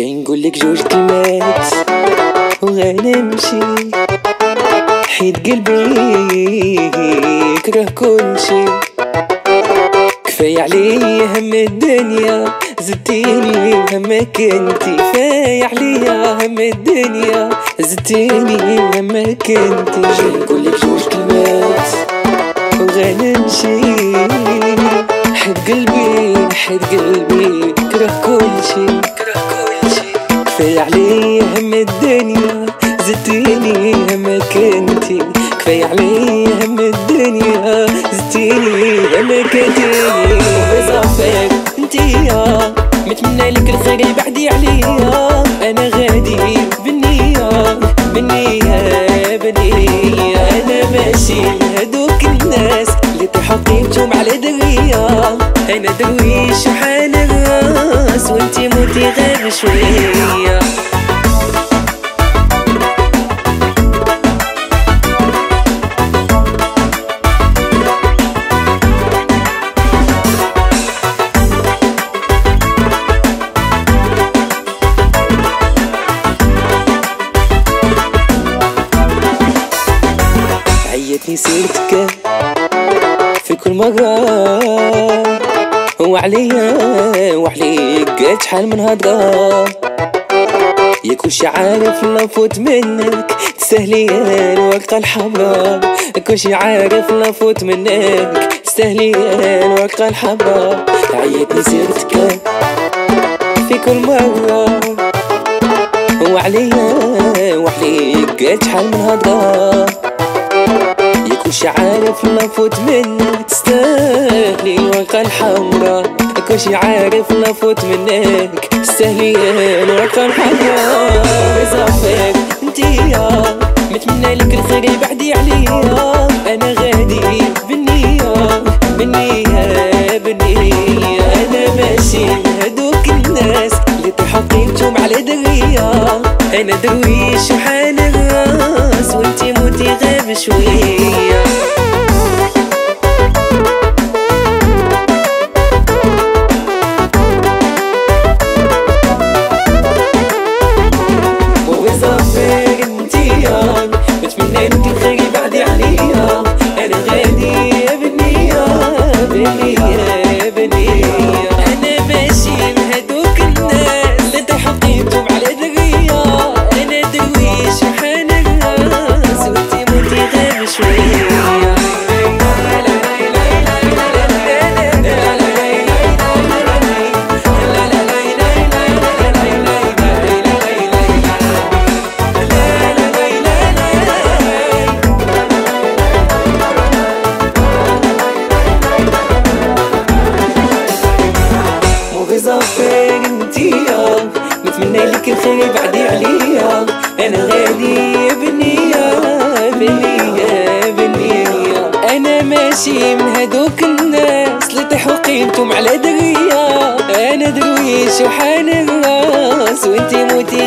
نقولك جوج كلمات وغنمشي حيد قلبي يكره كل شي كفاية عليا هم الدنيا زدتيني همك انتي كفاية عليا هم الدنيا زدتيني همك انتي نقولك جوج كلمات وغنمشي حد قلبي حد قلبي كره كل شي كره كل كفاية عليا هم الدنيا زدتيني همك انتي كفاية عليا هم الدنيا زدتيني همك انتي يا متمنى لك الخير بعدي عليا. أنا غادي بالنية بالنية بالنية. أنا ماشي هدوك الناس اللي قيمتهم على درية أنا درويش الراس وإنتي موتي غير شوية. عيتني سيرتك في كل مرة. وعليا وعليك قلت شحال من هضرة يا كلشي عارف لو فوت منك تستاهلي الورقة الحمراء كلشي عارف لو فوت منك تستاهلي الورقة الحمراء عيتني سيرتك في كل مرة. وعليا وعليك قلت شحال من هضرة كلشي عارف لو فوت منك تستاهلي الورقة الحمراء. كلشي عارف لو فوت منك تستاهلي الورقة الحمراء. بصفك أنتي يا متمنى لك الخير بعدي عليا. أنا غادي بالنية بالنية بالنية. أنا ماشي هدوك الناس اللي قيمتهم على درية. أنا درويش وحال الراس وانتي موتي غير شوية بالنية وبصفك انتي يا متمنى لك الخير بعدي عليا. أنا غادي بالنية بالنية بالنية أنا ماشي من هدوك الناس اللي طيحوا قيمتهم على درية أنا درويش وحال الراس وإنتي موتي